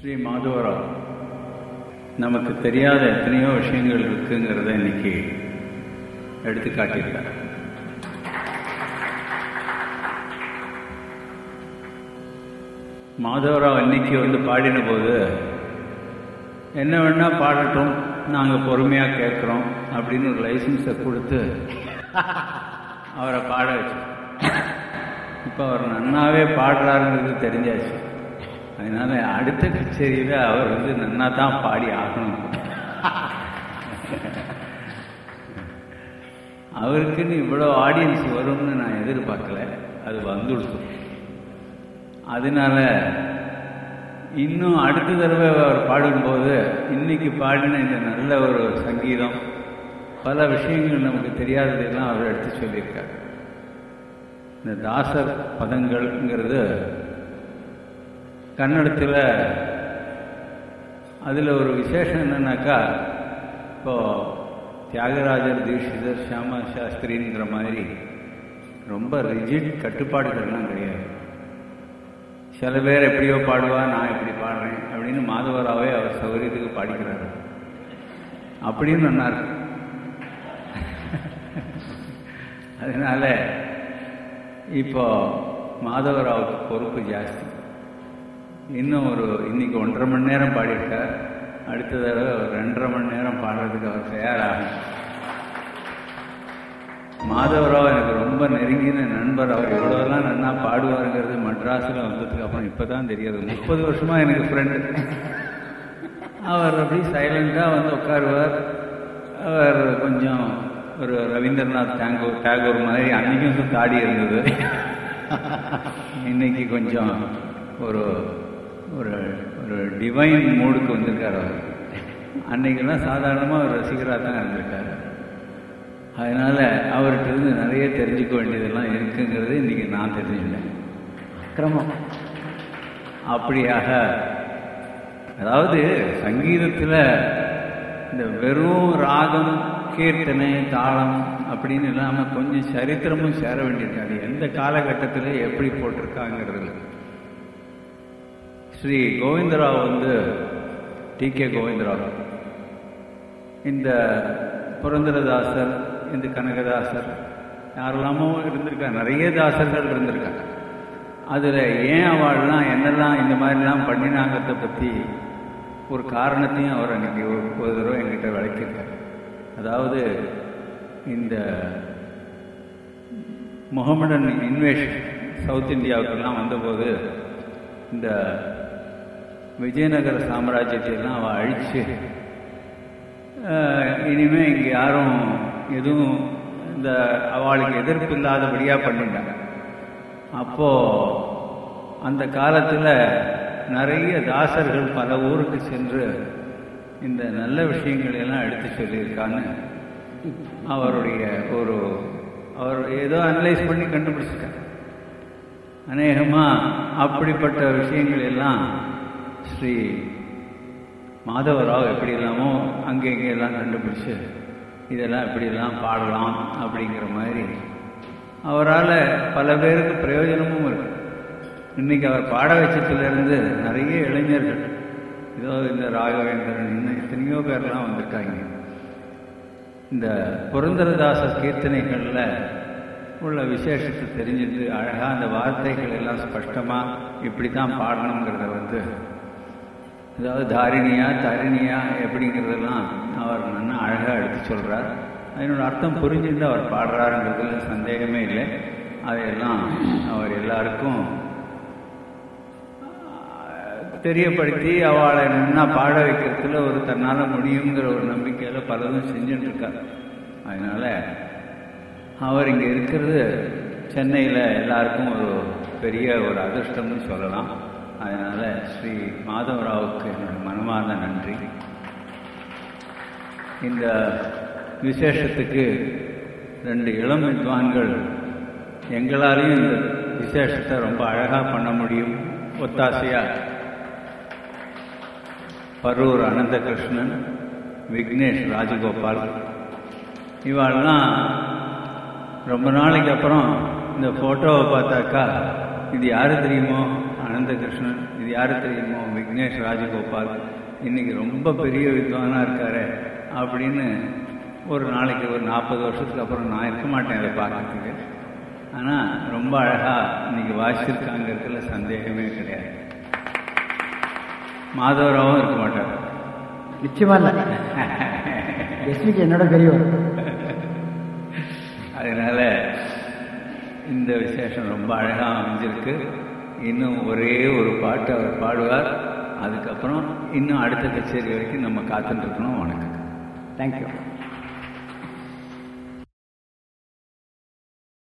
ஸ்ரீ மாதவராவ் நமக்கு தெரியாத எத்தனையோ விஷயங்கள் இருக்குங்கிறத இன்னைக்கு எடுத்து காட்டியிருக்கார் மாதவராவ் இன்னைக்கு வந்து பாடின போது என்ன வேணா பாடட்டும் நாங்கள் பொறுமையாக கேட்குறோம் அப்படின்னு ஒரு லைசன்ஸை கொடுத்து அவரை பாட வச்சோம் இப்போ அவர் நன்னாவே பாடுறாருங்கிறது தெரிஞ்சாச்சு. அதனால அடுத்த கச்சேரியில் அவர் வந்து நன்னா தான் பாடி ஆகணும். அவருக்குன்னு இவ்வளோ ஆடியன்ஸ் வரும்னு நான் எதிர்பார்க்கல. அது வந்துடுச்சு. அதனால இன்னும் அடுத்த தடவை அவர் பாடும்போது இன்னைக்கு பாடின இந்த நல்ல ஒரு சங்கீதம் பல விஷயங்கள் நமக்கு தெரியாததெல்லாம் அவர் எடுத்து சொல்லியிருக்கார். இந்த தாசர் பதங்கள்ங்கிறது கன்னடத்தில் அதில் ஒரு விசேஷம் என்னன்னாக்கா இப்போது தியாகராஜர் தீட்சிதர் சியாமா சாஸ்திரிங்கிற மாதிரி ரொம்ப ரிஜிட் கட்டுப்பாடுகள்லாம் கிடையாது. சில பேர் எப்படியோ பாடுவா நான் எப்படி பாடுறேன் அப்படின்னு மாதவராவே அவர் சௌகரியத்துக்கு பாடிக்கிறாரு. அப்படின்னு சொன்னார். அதனால் அதனால இப்போ மாதவராவுக்கு பொறுப்பு ஜாஸ்தி. இன்னும் ஒரு இன்னைக்கு ஒன்றரை மணி நேரம் பாடியிருக்கார். அடுத்த தடவை ஒரு ரெண்டரை மணி நேரம் பாடுறதுக்கு அவர் தயாராகும். மாதவராவ் எனக்கு ரொம்ப நெருங்கின நண்பர். அவர் எவ்வளோலாம் நன்னா பாடுவாருங்கிறது மெட்ராஸில் வந்ததுக்கு அப்புறம் இப்போ தான் தெரியாது. முப்பது வருஷமாக எனக்கு ஃப்ரெண்டு அவர் அப்படி சைலண்டாக வந்து உட்காருவார். அவர் கொஞ்சம் ஒரு ரவீந்திரநாத் டேங்கூர் டேகூர் மாதிரி அன்னைக்கும் தாடி இருந்தது. இன்னைக்கு கொஞ்சம் ஒரு ஒரு ஒரு டிவைன் மூடுக்கு வந்திருக்கார் அவர். அன்னைக்கெல்லாம் சாதாரணமாக ஒரு ரசிகராக தான் இருந்திருக்காரு. அதனால அவர்கிட்ட இருந்து நிறைய தெரிஞ்சுக்க வேண்டியதெல்லாம் இருக்குங்கிறது இன்னைக்கு நான் தெரிஞ்சுக்கிட்டேன். அக்கிரமம். அப்படியாக அதாவது சங்கீதத்தில் இந்த வெறும் ராகம் கீர்த்தனை தாளம் அப்படின்னு இல்லாமல் கொஞ்சம் சரித்திரமும் சேர வேண்டியிருக்காது எந்த காலகட்டத்தில் எப்படி போட்டிருக்காங்கிறது. ஸ்ரீ கோவிந்தராவ் வந்து டி கே கோவிந்தராவ். இந்த புரந்தரதாசர் இந்த கனகதாசர் யாரெல்லாமோ இருந்திருக்காங்க. நிறைய தாசர்கள் இருந்திருக்காங்க. அதில் ஏன் அவள்லாம் என்னெல்லாம் இந்த மாதிரிலாம் பண்ணினாங்கிறத பற்றி ஒரு காரணத்தையும் அவர் அன்றைக்கி ஒரு ஒரு தடவை என்கிட்ட விளக்கியிருக்காரு. அதாவது இந்த முகமடன் இன்வேஷன் சவுத் இந்தியாவுக்கெல்லாம் வந்தபோது இந்த விஜயநகர சாம்ராஜ்யத்தை எல்லாம் அவள் அழித்து இனிமே இங்கே யாரும் எதுவும் இந்த அவளுக்கு எதிர்ப்பு இல்லாதபடியாக பண்ணிட்டாங்க. அப்போது அந்த காலத்தில் நிறைய தாசர்கள் பல ஊருக்கு சென்று இந்த நல்ல விஷயங்களையெல்லாம் எடுத்து சொல்லியிருக்கான்னு அவருடைய ஒரு அவர் ஏதோ அனலைஸ் பண்ணி கண்டுபிடிச்சிருக்காரு அநேகமாக அப்படிப்பட்ட விஷயங்கள் எல்லாம் ஸ்ரீ மாதவராவ் எப்படி இல்லாமோ அங்கே இங்கே எல்லாம் கண்டுபிடிச்சு இதெல்லாம் எப்படியெல்லாம் பாடலாம் அப்படிங்கிற மாதிரி அவரால் பல பேருக்கு பிரயோஜனமும் இருக்கு. இன்னைக்கு அவர் பாட வச்சதுலேருந்து நிறைய இளைஞர்கள் ஏதோ இந்த ராகவேந்திரன் இன்னும் எத்தனையோ பேர்லாம் வந்திருக்காங்க. இந்த புரந்தரதாச கீர்த்தனைகளில் உள்ள விசேஷத்தை தெரிஞ்சுட்டு அழகாக அந்த வார்த்தைகள் எல்லாம் ஸ்பஷ்டமாக இப்படி தான் பாடணுங்கிறத வந்து அதாவது தாரிணியா தரிணியா எப்படிங்கிறதெல்லாம் அவர் நல்லா அழகாக எடுத்து சொல்கிறார் அதனோட அர்த்தம் புரிஞ்சுட்டு அவர் பாடுறாருங்கிறதுல சந்தேகமே இல்லை. அதையெல்லாம் அவர் எல்லாருக்கும் தெரியப்படுத்தி அவளை நின்னா பாட வைக்கிறதுல ஒரு தன்னால் முடியுங்கிற ஒரு நம்பிக்கையில் பலதும் செஞ்சுட்டு இருக்கார் அதனால் அவர் இங்கே இருக்கிறது சென்னையில் எல்லாருக்கும் ஒரு பெரிய ஒரு அதிர்ஷ்டம்னு சொல்லலாம். அதனால் ஸ்ரீ மாதவராவுக்கு என்னோட மனமார்ந்த நன்றி. இந்த விசேஷத்துக்கு ரெண்டு இளம் வித்வான்கள் எங்களாலையும் இந்த விசேஷத்தை ரொம்ப அழகாக பண்ண முடியும். ஒத்தாசையாக பரூர் அனந்தகிருஷ்ணன் விக்னேஷ் ராஜகோபால். இவாள்லாம் ரொம்ப நாளைக்கு அப்புறம் இந்த ஃபோட்டோவை பார்த்தாக்கா இது யார் தெரியுமோ? அனந்தகிருஷ்ணன் இது யாரு தெரியுமோ? விக்னேஷ் ராஜகோபால். இன்னைக்கு ரொம்ப பெரிய வித்வானா இருக்காரு அப்படின்னு ஒரு நாளைக்கு ஒரு நாற்பது வருஷத்துக்கு அப்புறம் நான் இருக்க மாட்டேன் அதை பார்க்கறதுக்கு. ஆனால் ரொம்ப அழகாக இன்னைக்கு வாசிச்சிருக்காங்கிறதுல சந்தேகமே கிடையாது. மாதவராவும் இருக்க மாட்டார். நிச்சயமா இல்ல. என்னோட பெரியவர். அதனால இந்த விசேஷம் ரொம்ப அழகாக அமைஞ்சிருக்கு. இன்னும் ஒரே ஒரு பாட்டு அவர் பாடுவார். அதுக்கப்புறம் இன்னும் அடுத்த கச்சேரி வரைக்கும் நம்ம காத்துட்டு இருக்கணும். வணக்கம். தேங்க்யூ